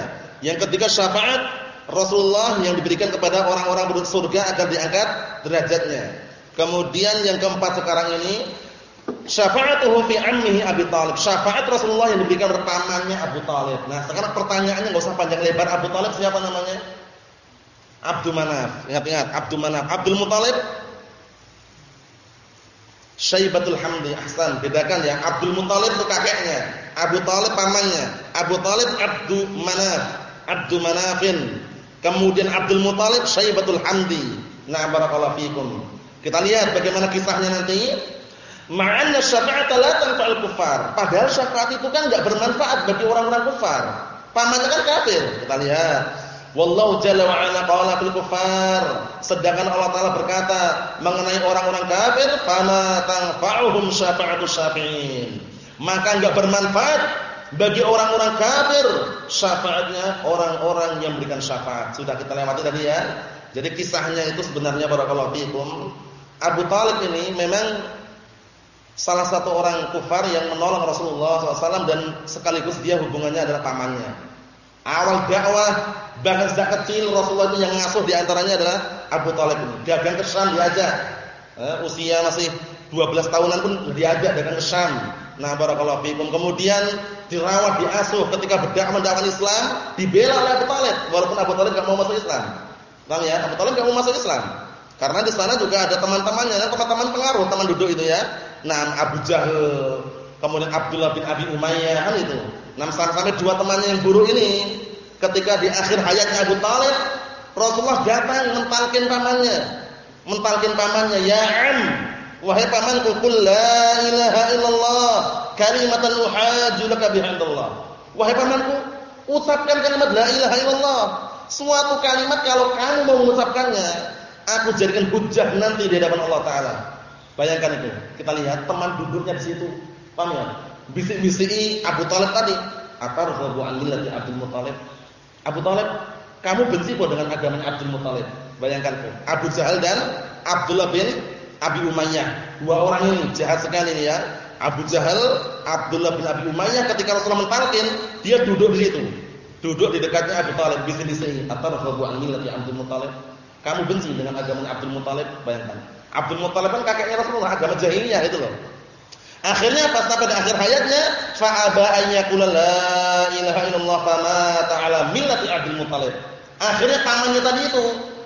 Yang ketiga syafaat Rasulullah yang diberikan kepada orang-orang penduduk surga agar diangkat derajatnya. Kemudian yang keempat sekarang ini syafaatuhu fi ammihi Abi Talib. Syafaat Rasulullah yang diberikan rekamannya Abu Talib. Nah, sekarang pertanyaannya enggak usah panjang lebar. Abu Talib siapa namanya? Abdul Manaf. Ingat-ingat, Abdul Manaf. Abdul Muthalib Syaibatul Hamdi Ahsan. Bedakan ya. Abdul Muthalib itu kakeknya, Abu Talib pamannya. Abu Talib Abdul Manaf. Abdul Manafin Kemudian Abdul Muthalib Syaibatul Hamdi. Nah, barakallahu fikum. Kita lihat bagaimana kisahnya nanti. Ma'anna syafa'ata la tanfa'ul kufar. Padahal syafaat itu kan enggak bermanfaat bagi orang-orang kufar. Pamannya kan kafir. Kita lihat. Wallahu jalla wa ala qala fil kufar. Sedangkan Allah taala berkata mengenai orang-orang kafir, "Fama tanfa'uhum syafa'atu syafi'in." Maka enggak bermanfaat bagi orang-orang kafir syafaatnya orang-orang yang memberikan syafaat. Sudah kita lewati tadi ya. Jadi kisahnya itu sebenarnya barakallahu fikum. Abu Talib ini memang salah satu orang kufar yang menolong Rasulullah SAW dan sekaligus dia hubungannya adalah pamannya. Awal dakwah bahkan sejak kecil Rasulullah itu yang ngasuh di antaranya adalah Abu Talib. Dagang ke Syam diajak. Eh, usia masih 12 tahunan pun diajak dagang ke Syam. Nah, barakallahu fikum. Kemudian dirawat, diasuh ketika berdakwah mendakwakan Islam, dibela oleh Abu Talib walaupun Abu Talib enggak mau masuk Islam. Paham ya? Abu Talib enggak mau masuk Islam. Karena di sana juga ada teman-temannya, teman-teman pengaruh, teman duduk itu ya. Nah, Abu Jahal, kemudian Abdullah bin Abi Umayyah kan itu. Nah, sampai dua temannya yang buruk ini ketika di akhir hayatnya Abu Talib, Rasulullah datang mentalkin pamannya. Mentalkin pamannya, "Ya am, wahai pamanku, qul la ilaha illallah, kalimatan uhajju laka bihamdillah." Wahai pamanku, ucapkan kalimat la ilaha illallah. Suatu kalimat kalau kamu mau mengucapkannya, aku jadikan hujah nanti di hadapan Allah taala. Bayangkan itu. Kita lihat teman duduknya di situ. Paham ya? Bisik-bisiki Abu Talib tadi. Atarghabu an millati Abdul Muthalib? Abu Talib, kamu benci kok dengan agama Abdul Muthalib? Bayangkan itu. Abu Jahal dan Abdullah bin Abi Umayyah. Dua orang ini jahat sekali ini ya. Abu Jahal, Abdullah bin Abi Umayyah ketika Rasulullah mentalkin, dia duduk di situ. Duduk di dekatnya Abu Talib bisik-bisik. Atarghabu an millati Abdul Muthalib? Kamu benci dengan agama Abdul Muthalib? Bayangkan. Abdul Muthalib kan kakeknya Rasulullah, agama jahiliyah itu loh. Akhirnya pas di akhir hayatnya, fa aba an la ilaha illallah fa mata ala millati Abdul Muthalib. Akhirnya pamannya tadi itu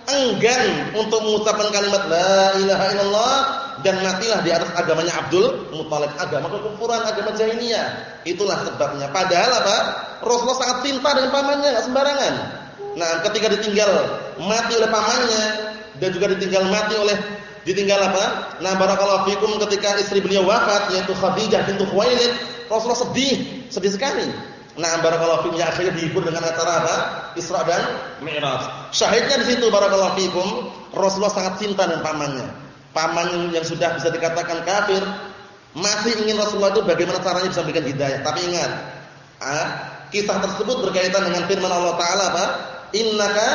enggan untuk mengucapkan kalimat la ilaha illallah dan matilah di atas agamanya Abdul Muthalib, agama kekufuran, agama jahiliyah. Itulah sebabnya. Padahal apa? Rasulullah sangat cinta dengan pamannya, enggak sembarangan. Nah, ketika ditinggal mati oleh pamannya dan juga ditinggal mati oleh Ditinggal apa? Nah, barakallahu fikum ketika istri beliau wafat yaitu Khadijah bintu Khuwailid, Rasulullah sedih, sedih sekali. Nah, barakallahu fikum ya akhirnya dihibur dengan acara apa? Isra dan Mi'raj. Syahidnya di situ barakallahu fikum, Rasulullah sangat cinta dengan pamannya. Paman yang sudah bisa dikatakan kafir masih ingin Rasulullah itu bagaimana caranya bisa memberikan hidayah. Tapi ingat, ah, kisah tersebut berkaitan dengan firman Allah taala apa? Innaka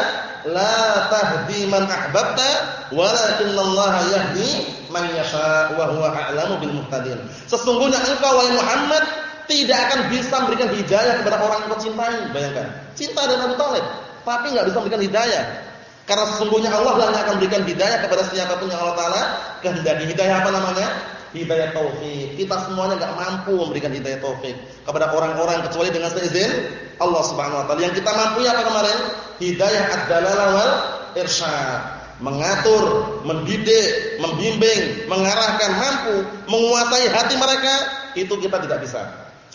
la tahdi man ahbabta walakinallaha yahdi man yasha wa huwa a'lamu bil muhtadin. Sesungguhnya engkau wahai Muhammad tidak akan bisa memberikan hidayah kepada orang yang kau cintai. Bayangkan, cinta dengan Abu Thalib, tapi enggak bisa memberikan hidayah. Karena sesungguhnya Allah lah yang akan memberikan hidayah kepada siapa pun yang Allah Taala kehendaki. Hidayah apa namanya? Hidayah taufik. Kita semuanya enggak mampu memberikan hidayah taufik kepada orang-orang kecuali dengan seizin Allah Subhanahu wa taala. Yang kita mampu apa kemarin? Hidayah ad-dalalah wal irsyad. Mengatur, mendidik, membimbing, mengarahkan, mampu menguasai hati mereka, itu kita tidak bisa.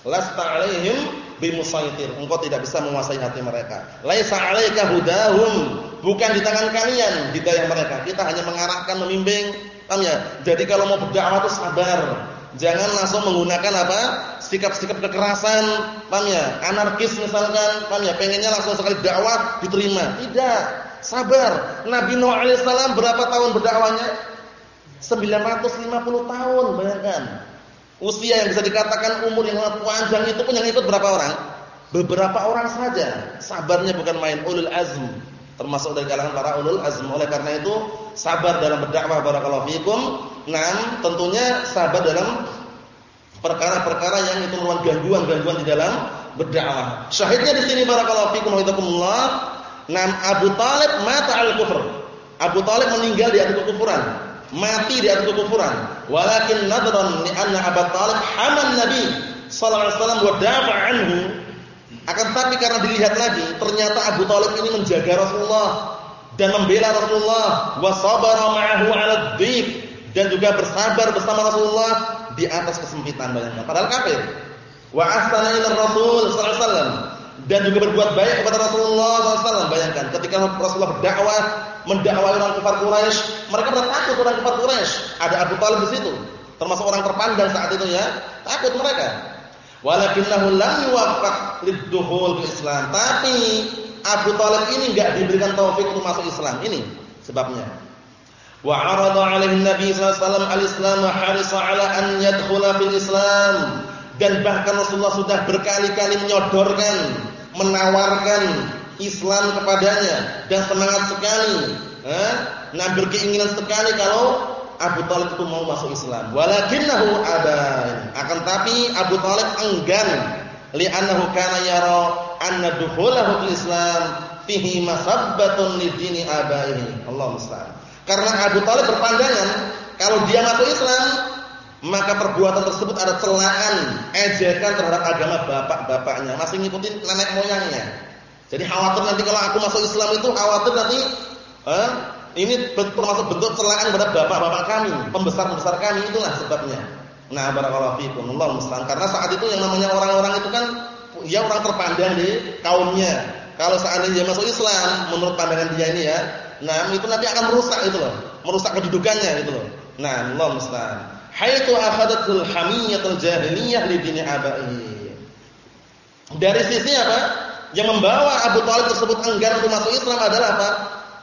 Lasta 'alaihim bimusaitir. Engkau tidak bisa menguasai hati mereka. Laisa 'alaika hudahum. Bukan di tangan kalian hidayah mereka. Kita hanya mengarahkan, membimbing. Paham ya? Jadi kalau mau berdakwah itu sabar. Jangan langsung menggunakan apa? sikap-sikap kekerasan, paham ya? Anarkis misalkan, paham ya? Pengennya langsung sekali dakwah diterima. Tidak. Sabar. Nabi Nuh alaihissalam berapa tahun berdakwahnya? 950 tahun, bayangkan. Usia yang bisa dikatakan umur yang sangat panjang itu pun yang ikut berapa orang? Beberapa orang saja. Sabarnya bukan main ulul azm. Termasuk dari kalangan para ulul azm. Oleh karena itu, sabar dalam berdakwah barakallahu fikum. Nah, tentunya sabar dalam perkara-perkara yang itu merupakan gangguan-gangguan di dalam berdakwah. Syahidnya di sini barakallahu fikum wa hidakumullah. Nam Abu Talib mata al-kufr. Abu Talib meninggal di atas kekufuran, mati di atas kekufuran. Walakin nadran li anna Abu Talib haman Nabi sallallahu alaihi wasallam wa. Akan tapi karena dilihat lagi, ternyata Abu Talib ini menjaga Rasulullah dan membela Rasulullah wa sabara ma'ahu 'ala dan juga bersabar bersama Rasulullah di atas kesempitan bayangkan. Padahal kafir. Wa ahsana ila Rasul sallallahu alaihi wasallam dan juga berbuat baik kepada Rasulullah wasallam. Bayangkan ketika Rasulullah berdakwah mendakwai orang kafir Quraisy, mereka benar takut orang kafir Quraisy. Ada Abu Talib di situ, termasuk orang terpandang saat itu ya. Takut mereka. Walakinnahu lam yuwaffaq lid-dukhul fil Islam. Tapi Abu Talib ini enggak diberikan taufik untuk masuk Islam. Ini sebabnya. Wa 'arada 'alaihi Nabi sallallahu alaihi wasallam al-Islam harisa 'ala an yadkhula fil Islam. Dan bahkan Rasulullah sudah berkali-kali menyodorkan, menawarkan Islam kepadanya dan semangat sekali, eh? nah berkeinginan sekali kalau Abu Talib itu mau masuk Islam. Walakinnahu aban. Akan tapi Abu Talib enggan li'annahu kana yara anna dukhulahu fil Islam fihi masabbatun lidini abaihi. Allah musta'an. Karena Abu Talib berpandangan kalau dia masuk Islam maka perbuatan tersebut ada celaan, ejekan terhadap agama bapak-bapaknya, masih ngikutin nenek moyangnya. Jadi khawatir nanti kalau aku masuk Islam itu khawatir nanti eh, ini termasuk bentuk celaan terhadap bapak-bapak kami, pembesar-pembesar kami itulah sebabnya. Nah, barakallahu fiikum. Allah musta'an. Karena saat itu yang namanya orang-orang itu kan dia orang terpandang di kaumnya. Kalau seandainya dia masuk Islam menurut pandangan dia ini ya, nah itu nanti akan merusak itu loh, merusak kedudukannya itu loh. Nah, Allah musta'an. Haitsu akhadatul hamiyatul jahiliyah li dini abai. Dari sisi apa? Yang membawa Abu Thalib tersebut enggan untuk masuk Islam adalah apa?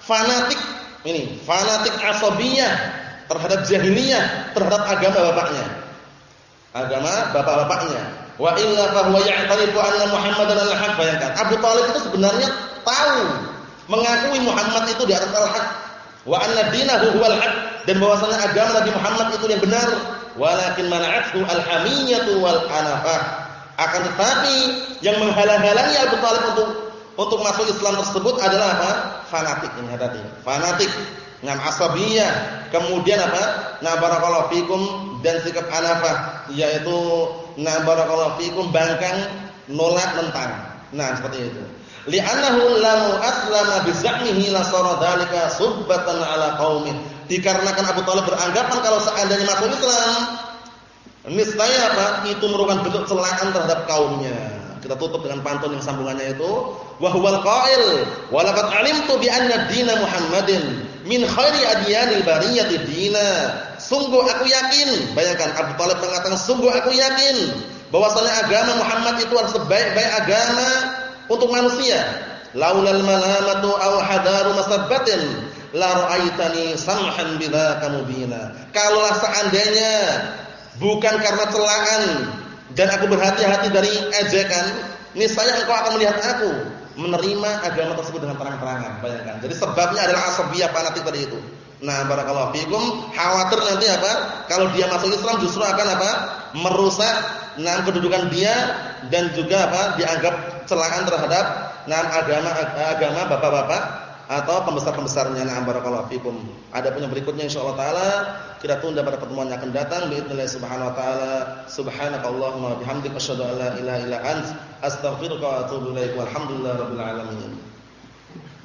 Fanatik. Ini, fanatik asabiyah terhadap jahiliyah, terhadap agama bapaknya. Agama bapak-bapaknya. Wa illa fa huwa ya'tarifu anna Muhammadan al-haq. Bayangkan, Abu Thalib itu sebenarnya tahu mengakui Muhammad itu di atas al-haq. Wa anna dinahu huwal haq dan bahwasanya agama Nabi Muhammad itu yang benar. Walakin mana'athu al-hamiyatu wal anafah akan tetapi yang menghalang-halangi Abu Talib untuk untuk masuk Islam tersebut adalah apa? Fanatik ini hati Fanatik, ngam asabiyah, kemudian apa? Na fikum dan sikap anafah yaitu na fikum bangkang nolak mentang. Nah, seperti itu. Li'annahu lam aslama bi za'mihi la sara dalika subbatan ala qaumi. Dikarenakan Abu Talib beranggapan kalau seandainya masuk Islam Niscaya apa? Itu merupakan bentuk celaan terhadap kaumnya. Kita tutup dengan pantun yang sambungannya itu, wa huwal qail, wa laqad alimtu bi anna dina Muhammadin min khairi adyanil bariyati dina. Sungguh aku yakin, bayangkan Abu Talib mengatakan sungguh aku yakin bahwasanya agama Muhammad itu adalah sebaik-baik agama untuk manusia. Laulal malamatu aw hadaru masabbatin la ra'aitani samhan bidzaka mubina. Kalaulah seandainya bukan karena celaan dan aku berhati-hati dari ejekan, niscaya engkau akan melihat aku menerima agama tersebut dengan terang-terangan. Bayangkan. Jadi sebabnya adalah asabiyah fanatik tadi itu. Nah, barakallahu fikum, khawatir nanti apa? Kalau dia masuk Islam justru akan apa? Merusak nah kedudukan dia dan juga apa? dianggap celaan terhadap nah agama agama bapak-bapak atau pembesar-pembesarnya na'am barakallahu fikum. Ada pun yang berikutnya insyaallah taala kita tunda pada pertemuan yang akan datang biidznillah subhanahu wa taala. Subhanakallahumma wa bihamdika asyhadu an la ilaha illa anta astaghfiruka wa atubu alamin.